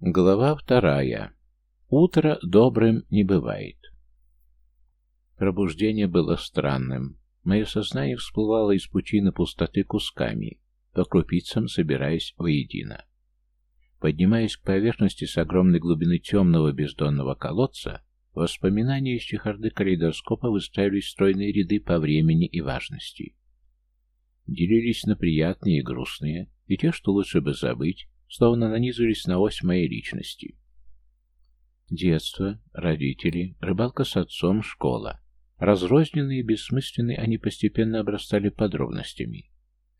Глава вторая. Утро добрым не бывает. Пробуждение было странным. Мое сознание всплывало из пучины пустоты кусками, по крупицам собираясь воедино. Поднимаясь к поверхности с огромной глубины темного бездонного колодца, воспоминания из чехарды калейдоскопа выстраивались стройные ряды по времени и важности. Делились на приятные и грустные, и те, что лучше бы забыть, словно нанизывались на ось моей личности. Детство, родители, рыбалка с отцом, школа. Разрозненные и бессмысленные они постепенно обрастали подробностями.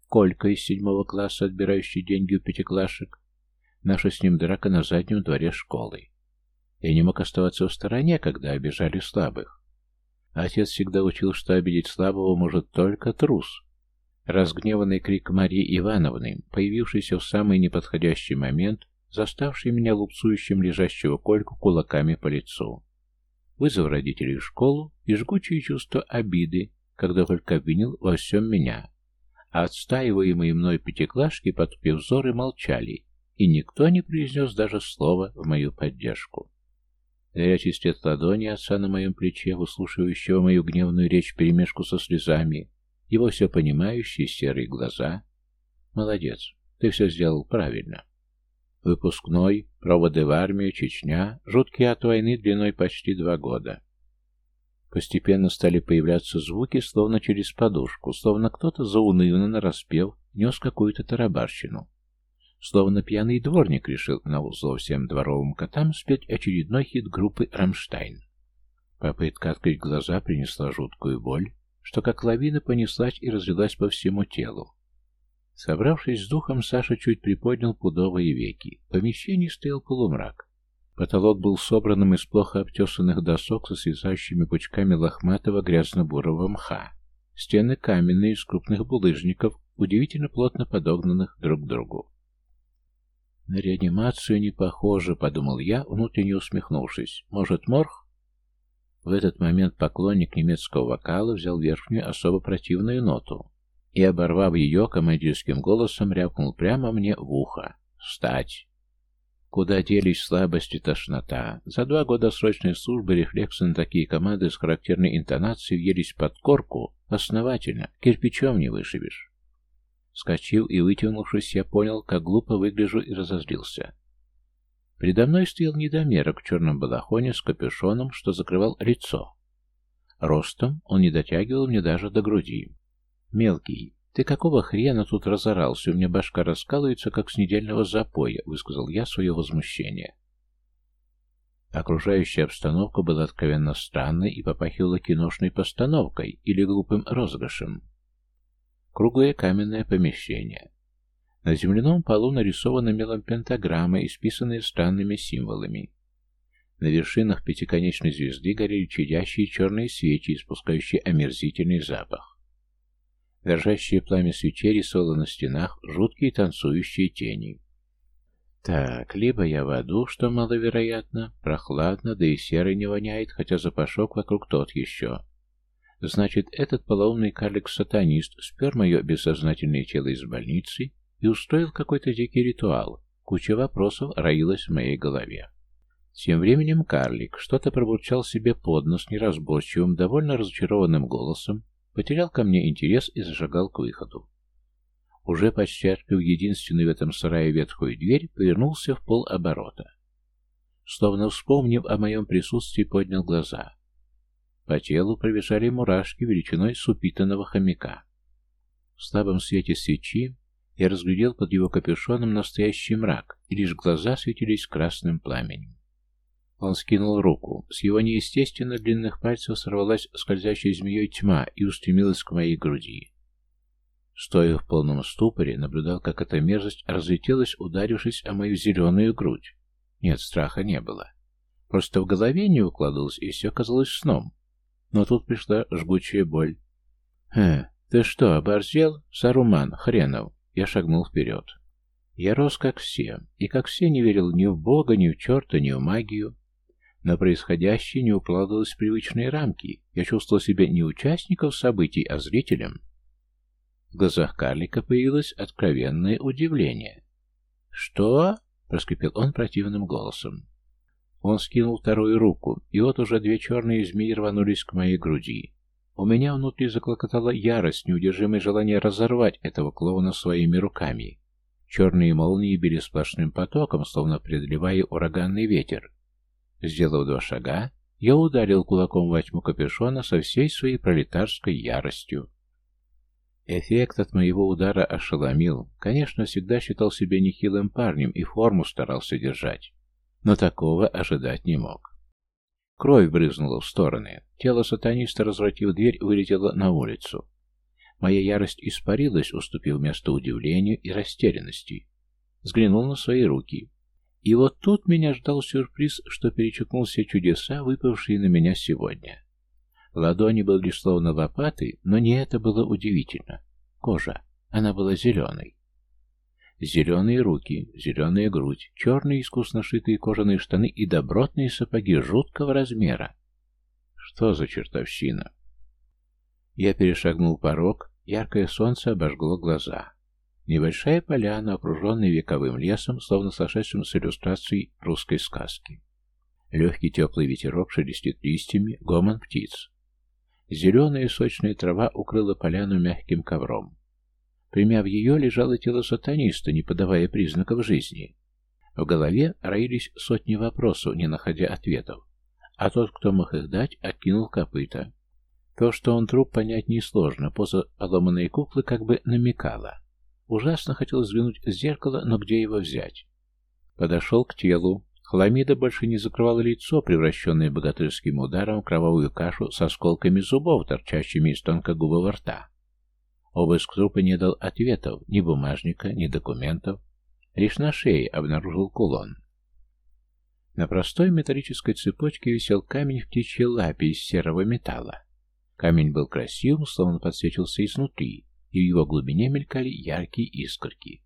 Колька из седьмого класса, отбирающий деньги у пятиклашек. Наша с ним драка на заднем дворе школы. Я не мог оставаться в стороне, когда обижали слабых. Отец всегда учил, что обидеть слабого может только трус. Разгневанный крик Марии Ивановны, появившийся в самый неподходящий момент, заставший меня лупцующим лежащего Кольку кулаками по лицу. Вызов родителей в школу и жгучее чувство обиды, когда Колька обвинил во всем меня. А отстаиваемые мной пятиклашки, потупив взоры, молчали, и никто не произнес даже слова в мою поддержку. Горячий свет ладони отца на моем плече, выслушивающего мою гневную речь перемешку со слезами, его все понимающие серые глаза. Молодец, ты все сделал правильно. Выпускной, проводы в армию, Чечня, жуткий от войны длиной почти два года. Постепенно стали появляться звуки, словно через подушку, словно кто-то заунывно нараспев нес какую-то тарабарщину. Словно пьяный дворник решил на узло всем дворовым котам спеть очередной хит группы «Рамштайн». Попытка открыть глаза принесла жуткую боль, что как лавина понеслась и разлилась по всему телу. Собравшись с духом, Саша чуть приподнял пудовые веки. В помещении стоял полумрак. Потолок был собранным из плохо обтесанных досок со свисающими пучками лохматого грязно-бурого мха. Стены каменные, из крупных булыжников, удивительно плотно подогнанных друг к другу. «На реанимацию не похоже», — подумал я, внутренне усмехнувшись. «Может, морг?» В этот момент поклонник немецкого вокала взял верхнюю особо противную ноту и, оборвав ее, командирским голосом рявкнул прямо мне в ухо. «Встать!» Куда делись слабость и тошнота? За два года срочной службы рефлексы на такие команды с характерной интонацией въелись под корку основательно, кирпичом не вышибешь. Скочив и вытянувшись, я понял, как глупо выгляжу и разозлился. Передо мной стоял недомерок в черном балахоне с капюшоном, что закрывал лицо. Ростом он не дотягивал мне даже до груди. «Мелкий, ты какого хрена тут разорался? У меня башка раскалывается, как с недельного запоя», — высказал я свое возмущение. Окружающая обстановка была откровенно странной и попахивала киношной постановкой или глупым розыгрышем. Круглое каменное помещение. На земляном полу нарисованы мелом пентаграммы, исписанные странными символами. На вершинах пятиконечной звезды горели чадящие черные свечи, испускающие омерзительный запах. Дрожащее пламя свечей рисовало на стенах жуткие танцующие тени. Так, либо я в аду, что маловероятно, прохладно, да и серый не воняет, хотя запашок вокруг тот еще. Значит, этот полоумный карлик-сатанист спер мое бессознательное тело из больницы и устроил какой-то дикий ритуал. Куча вопросов роилась в моей голове. Тем временем карлик что-то пробурчал себе под нос неразборчивым, довольно разочарованным голосом, потерял ко мне интерес и зашагал к выходу. Уже почти открыв единственную в этом сарае ветхую дверь, повернулся в полоборота. Словно вспомнив о моем присутствии, поднял глаза. По телу пробежали мурашки величиной с упитанного хомяка. В слабом свете свечи я разглядел под его капюшоном настоящий мрак, и лишь глаза светились красным пламенем. Он скинул руку. С его неестественно длинных пальцев сорвалась скользящей змеей тьма и устремилась к моей груди. Стоя в полном ступоре, наблюдал, как эта мерзость разлетелась, ударившись о мою зеленую грудь. Нет, страха не было. Просто в голове не укладывалось, и все казалось сном. Но тут пришла жгучая боль. «Хм, ты что, оборзел? Саруман, хренов!» Я шагнул вперед. Я рос как все, и как все не верил ни в Бога, ни в черта, ни в магию. Но происходящее не укладывалось в привычные рамки. Я чувствовал себя не участником событий, а зрителем. В глазах карлика появилось откровенное удивление. «Что? — проскрипел он противным голосом. Он скинул вторую руку, и вот уже две черные змеи рванулись к моей груди. У меня внутри заклокотала ярость, неудержимое желание разорвать этого клоуна своими руками. Черные молнии били сплошным потоком, словно преодолевая ураганный ветер. Сделав два шага, я ударил кулаком во тьму капюшона со всей своей пролетарской яростью. Эффект от моего удара ошеломил. Конечно, всегда считал себя нехилым парнем и форму старался держать. Но такого ожидать не мог. Кровь брызнула в стороны. Тело сатаниста, развратив дверь, вылетело на улицу. Моя ярость испарилась, уступив место удивлению и растерянности. Взглянул на свои руки. И вот тут меня ждал сюрприз, что перечеркнул все чудеса, выпавшие на меня сегодня. Ладони были словно лопаты, но не это было удивительно. Кожа. Она была зеленой. Зеленые руки, зеленая грудь, черные искусно шитые кожаные штаны и добротные сапоги жуткого размера. Что за чертовщина? Я перешагнул порог, яркое солнце обожгло глаза. Небольшая поляна, окруженная вековым лесом, словно сошедшим с иллюстрацией русской сказки. Легкий теплый ветерок шелестит листьями, гомон птиц. Зеленая сочная трава укрыла поляну мягким ковром. Примяв ее, лежало тело сатаниста, не подавая признаков жизни. В голове роились сотни вопросов, не находя ответов. А тот, кто мог их дать, откинул копыта. То, что он труп, понять несложно, поза поломанной куклы как бы намекала. Ужасно хотел взглянуть в зеркало, но где его взять? Подошел к телу. Хламида больше не закрывала лицо, превращенное богатырским ударом в кровавую кашу с осколками зубов, торчащими из тонкогубого рта. Обыск трупа не дал ответов, ни бумажника, ни документов. Лишь на шее обнаружил кулон. На простой металлической цепочке висел камень в птичьей лапе из серого металла. Камень был красивым, словно подсвечился изнутри, и в его глубине мелькали яркие искорки.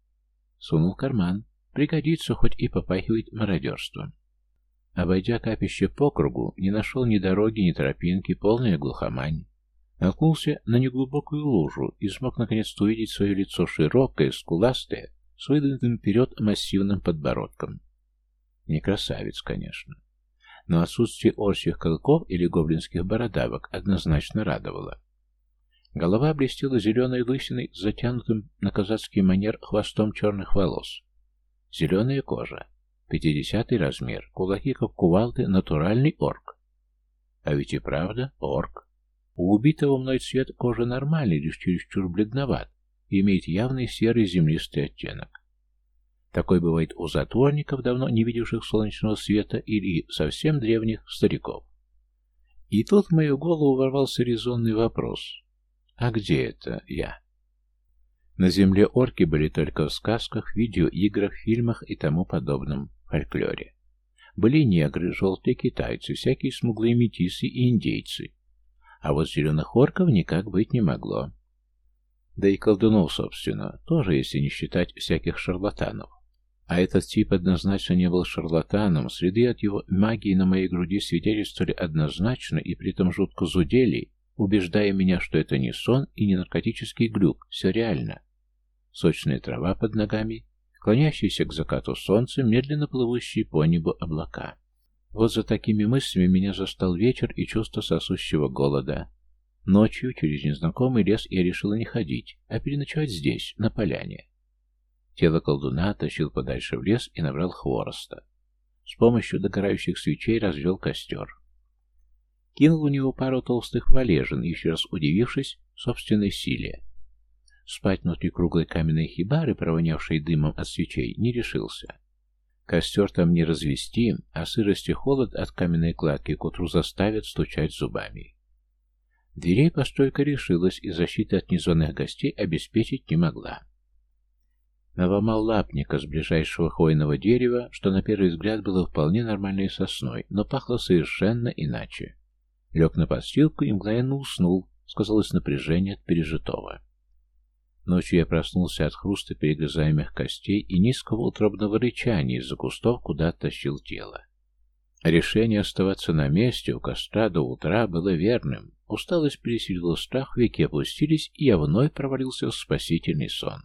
Сунул карман. Пригодится, хоть и попахивает мародерством. Обойдя капище по кругу, не нашел ни дороги, ни тропинки, полная глухомань. Наткнулся на неглубокую лужу и смог наконец-то увидеть свое лицо широкое, скуластое, с выдвинутым вперед массивным подбородком. Не красавец, конечно но отсутствие орсьих колков или гоблинских бородавок однозначно радовало. Голова блестела зеленой лысиной затянутым на казацкий манер хвостом черных волос. Зеленая кожа, пятидесятый размер, кулаки как кувалды, натуральный орк. А ведь и правда орк. У убитого мной цвет кожи нормальный, лишь чересчур бледноват, и имеет явный серый землистый оттенок. Такой бывает у затворников, давно не видевших солнечного света, или совсем древних стариков. И тут в мою голову ворвался резонный вопрос. А где это я? На земле орки были только в сказках, видеоиграх, фильмах и тому подобном фольклоре. Были негры, желтые китайцы, всякие смуглые метисы и индейцы. А вот зеленых орков никак быть не могло. Да и колдунов, собственно, тоже, если не считать всяких шарлатанов. А этот тип однозначно не был шарлатаном, следы от его магии на моей груди свидетельствовали однозначно и при этом жутко зудели, убеждая меня, что это не сон и не наркотический глюк, все реально. Сочная трава под ногами, клонящиеся к закату солнца, медленно плывущие по небу облака. Вот за такими мыслями меня застал вечер и чувство сосущего голода. Ночью через незнакомый лес я решила не ходить, а переночевать здесь, на поляне. Тело колдуна тащил подальше в лес и набрал хвороста. С помощью догорающих свечей развел костер. Кинул у него пару толстых валежин, еще раз удивившись собственной силе. Спать внутри круглой каменной хибары, провонявшей дымом от свечей, не решился. Костер там не развести, а сырость и холод от каменной кладки к утру заставят стучать зубами. Дверей постройка решилась и защиты от незваных гостей обеспечить не могла. Наломал лапника с ближайшего хвойного дерева, что на первый взгляд было вполне нормальной сосной, но пахло совершенно иначе. Лег на подстилку и мгновенно уснул, сказалось напряжение от пережитого. Ночью я проснулся от хруста перегрызаемых костей и низкого утробного рычания из-за кустов, куда оттащил тело. Решение оставаться на месте у костра до утра было верным. Усталость пересилила страх, веки опустились, и я вновь провалился в спасительный сон.